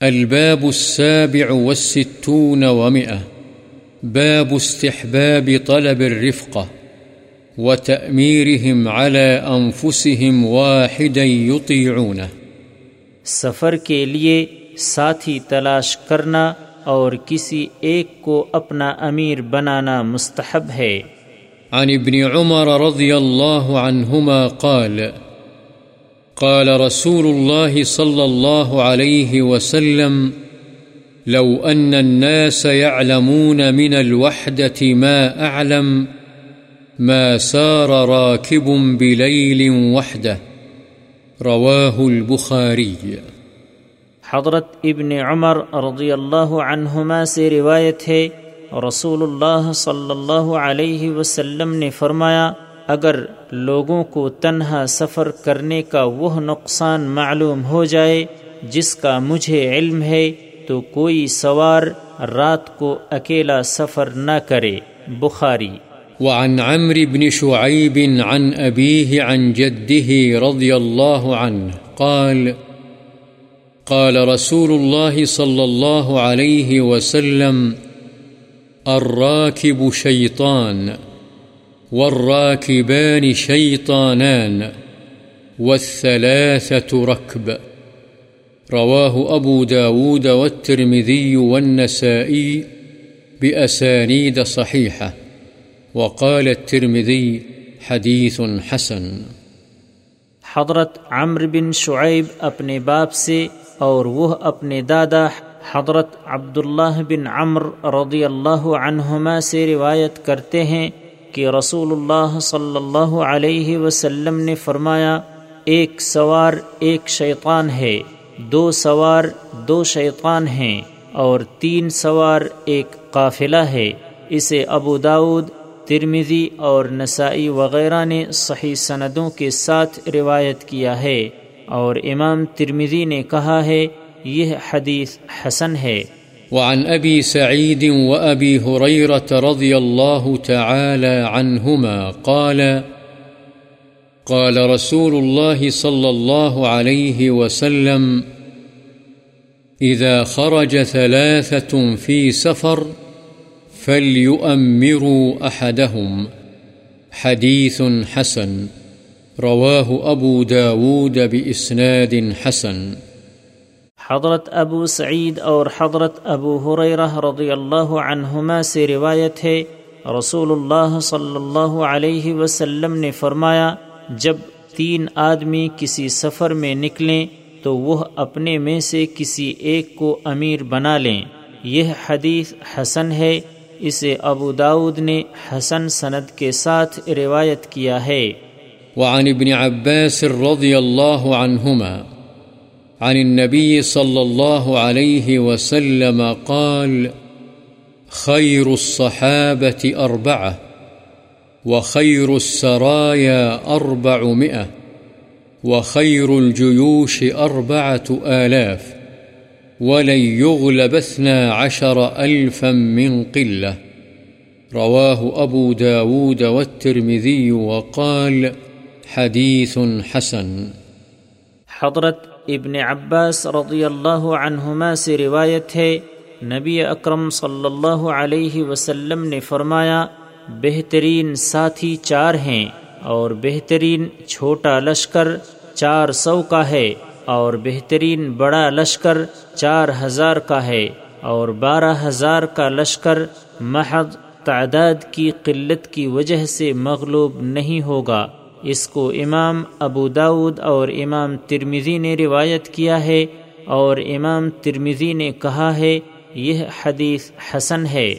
الباب السابع والستون ومئة. باب استحباب طلب الرفقة وتأميرهم على أنفسهم واحدا يطيعونه. سفر کے لیے ساتھی تلاش کرنا اور کسی ایک کو اپنا امیر بنانا مستحب ہے۔ عن ابن عمر رضي الله عنهما قال قال قال رسول الله صلى الله عليه وسلم، لو أن الناس يعلمون من الوحدة ما أعلم، ما سار راكب بليل وحده. رواه البخاري. حضرت ابن عمر رضی اللہ عنہما سے روایت ہے، رسول اللہ صلی اللہ علیہ وسلم نے فرمایا اگر لوگوں کو تنہا سفر کرنے کا وہ نقصان معلوم ہو جائے جس کا مجھے علم ہے، تو کوئی سوار رات کو اکیلا سفر نہ کرے۔ بخاری۔ وعن عمرو بن شعيب عن أبيه عن جده رضي الله عنه قال قال رسول الله صلى الله عليه وسلم الراكب شيطان والراكبان شيطانان والثلاثة ركب. رواه أبو داود والترمذي والنسائي بأسانيد صحيحة. وقال الترمذي حديث حسن. حضرت عمر بن شعیب اپنے باپ سے اور وہ اپنے دادا حضرت عبداللہ بن عمر رضی اللہ عنہما سے روایت کرتے ہیں کہ رسول اللہ صلی اللہ علیہ وسلم نے فرمایا، ایک سوار ایک شیطان ہے، دو سوار دو شیطان ہیں، اور تین سوار ایک قافلہ ہے۔ اسے ابو داود ترمیزی اور نسائی وغیرہ نے صحیح سندوں کے ساتھ روایت کیا ہے۔ اور امام ترمیزی نے کہا ہے، یہ حدیث حسن ہے۔ وعن أبي سعيد وأبي هريرة رضي الله تعالى عنهما قال قال رسول الله صلى الله عليه وسلم، إذا خرج ثلاثة في سفر فليؤمروا أحدهم، حديث حسن، رواه أبو داود بإسناد حسن. حضرت ابو سعید اور حضرت ابو حریرہ رضی اللہ عنہما سے روایت ہے رسول اللہ صلی اللہ علیہ وسلم نے فرمایا، جب تین آدمی کسی سفر میں نکلیں تو وہ اپنے میں سے کسی ایک کو امیر بنا لیں۔ یہ حدیث حسن ہے، اسے ابو داود نے حسن سند کے ساتھ روایت کیا ہے۔ وعن ابن عباس رضی اللہ عنہما عن النبي صلى الله عليه وسلم قال خير الصحابة أربعة، وخير السرايا أربعمائة، وخير الجيوش أربعة آلاف، ولن يغلب اثنا عشر ألفا من قلة. رواه أبو داود والترمذي وقال حديث حسن. حضرت ابن عباس رضی اللہ عنہما سے روایت ہے، نبی اکرم صلی اللہ علیہ وسلم نے فرمایا، بہترین ساتھی چار ہیں اور بہترین چھوٹا لشکر چار سو کا ہے اور بہترین بڑا لشکر چار ہزار کا ہے اور بارہ ہزار کا لشکر محض تعداد کی قلت کی وجہ سے مغلوب نہیں ہوگا۔ اس کو امام ابو داود اور امام ترمیزی نے روایت کیا ہے اور امام ترمیزی نے کہا ہے، یہ حدیث حسن ہے۔